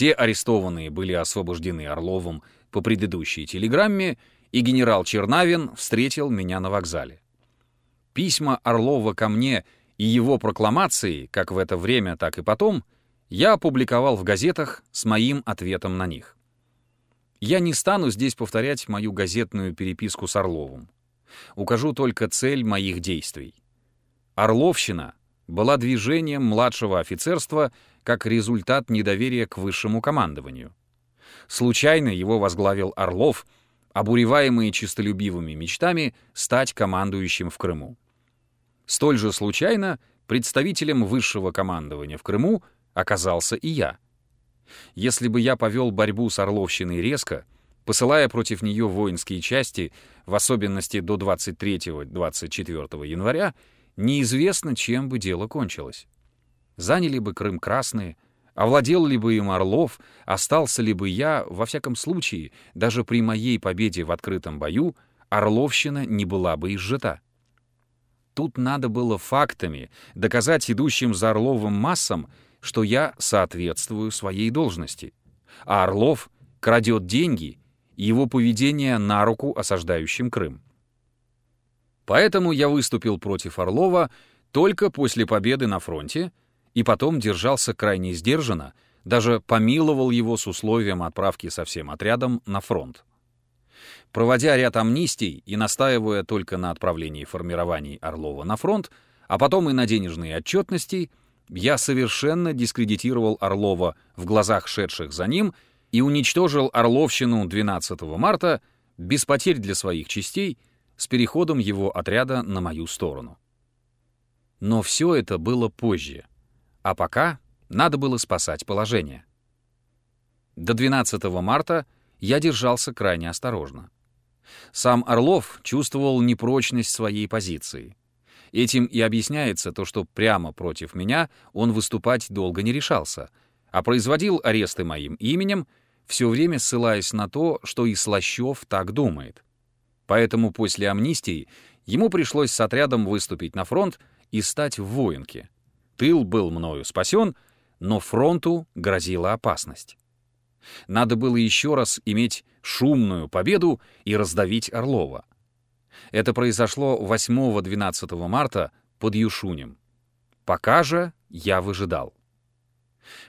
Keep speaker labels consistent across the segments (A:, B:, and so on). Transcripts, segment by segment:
A: Все арестованные были освобождены Орловым по предыдущей телеграмме, и генерал Чернавин встретил меня на вокзале. Письма Орлова ко мне и его прокламации, как в это время, так и потом, я опубликовал в газетах с моим ответом на них. Я не стану здесь повторять мою газетную переписку с Орловым. Укажу только цель моих действий. Орловщина была движением младшего офицерства как результат недоверия к высшему командованию. Случайно его возглавил Орлов, обуреваемый чистолюбивыми мечтами стать командующим в Крыму. Столь же случайно представителем высшего командования в Крыму оказался и я. Если бы я повел борьбу с Орловщиной резко, посылая против нее воинские части, в особенности до 23-24 января, неизвестно, чем бы дело кончилось. Заняли бы Крым красные, овладел ли бы им Орлов, остался ли бы я, во всяком случае, даже при моей победе в открытом бою, Орловщина не была бы изжита. Тут надо было фактами доказать идущим за Орловым массам, что я соответствую своей должности, а Орлов крадет деньги, и его поведение на руку осаждающим Крым. Поэтому я выступил против Орлова только после победы на фронте и потом держался крайне сдержанно, даже помиловал его с условием отправки со всем отрядом на фронт. Проводя ряд амнистий и настаивая только на отправлении формирований Орлова на фронт, а потом и на денежные отчетности, я совершенно дискредитировал Орлова в глазах шедших за ним и уничтожил Орловщину 12 марта без потерь для своих частей с переходом его отряда на мою сторону. Но все это было позже, а пока надо было спасать положение. До 12 марта я держался крайне осторожно. Сам Орлов чувствовал непрочность своей позиции. Этим и объясняется то, что прямо против меня он выступать долго не решался, а производил аресты моим именем, все время ссылаясь на то, что и Слащев так думает. Поэтому после амнистии ему пришлось с отрядом выступить на фронт и стать в воинке. Тыл был мною спасен, но фронту грозила опасность. Надо было еще раз иметь шумную победу и раздавить Орлова. Это произошло 8-12 марта под Юшунем. Пока же я выжидал.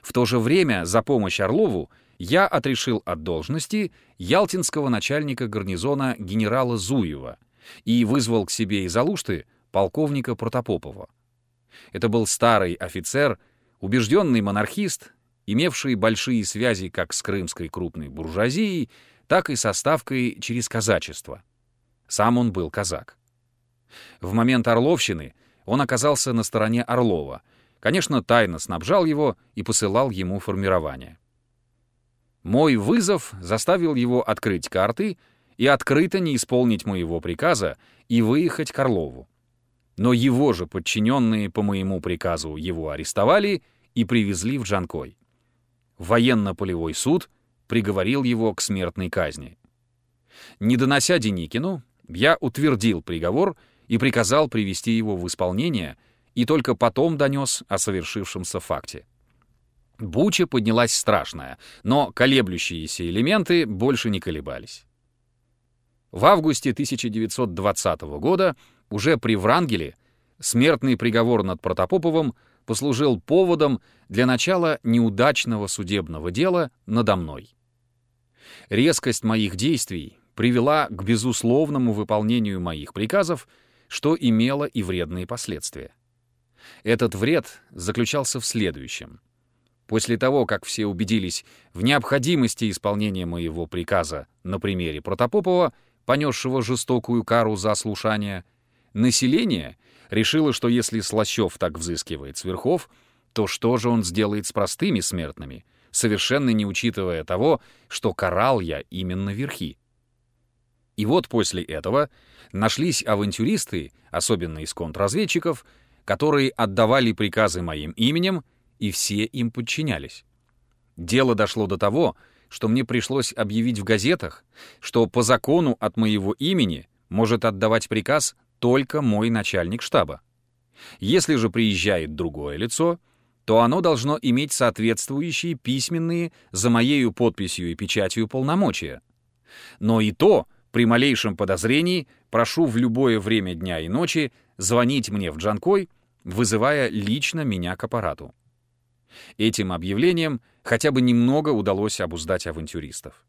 A: В то же время за помощь Орлову я отрешил от должности ялтинского начальника гарнизона генерала Зуева и вызвал к себе из Алушты полковника Протопопова. Это был старый офицер, убежденный монархист, имевший большие связи как с крымской крупной буржуазией, так и со ставкой через казачество. Сам он был казак. В момент Орловщины он оказался на стороне Орлова, конечно, тайно снабжал его и посылал ему формирование. Мой вызов заставил его открыть карты и открыто не исполнить моего приказа и выехать к Орлову. Но его же подчиненные по моему приказу его арестовали и привезли в Джанкой. Военно-полевой суд приговорил его к смертной казни. Не донося Деникину, я утвердил приговор и приказал привести его в исполнение, и только потом донес о совершившемся факте. Буча поднялась страшная, но колеблющиеся элементы больше не колебались. В августе 1920 года уже при Врангеле смертный приговор над Протопоповым послужил поводом для начала неудачного судебного дела надо мной. Резкость моих действий привела к безусловному выполнению моих приказов, что имело и вредные последствия. Этот вред заключался в следующем. После того, как все убедились в необходимости исполнения моего приказа на примере Протопопова, понесшего жестокую кару за слушание, население решило, что если Слащев так взыскивает с верхов, то что же он сделает с простыми смертными, совершенно не учитывая того, что карал я именно верхи. И вот после этого нашлись авантюристы, особенно из контрразведчиков, которые отдавали приказы моим именем, и все им подчинялись. Дело дошло до того, что мне пришлось объявить в газетах, что по закону от моего имени может отдавать приказ только мой начальник штаба. Если же приезжает другое лицо, то оно должно иметь соответствующие письменные за моею подписью и печатью полномочия. Но и то, при малейшем подозрении, прошу в любое время дня и ночи звонить мне в Джанкой, вызывая лично меня к аппарату. Этим объявлением хотя бы немного удалось обуздать авантюристов.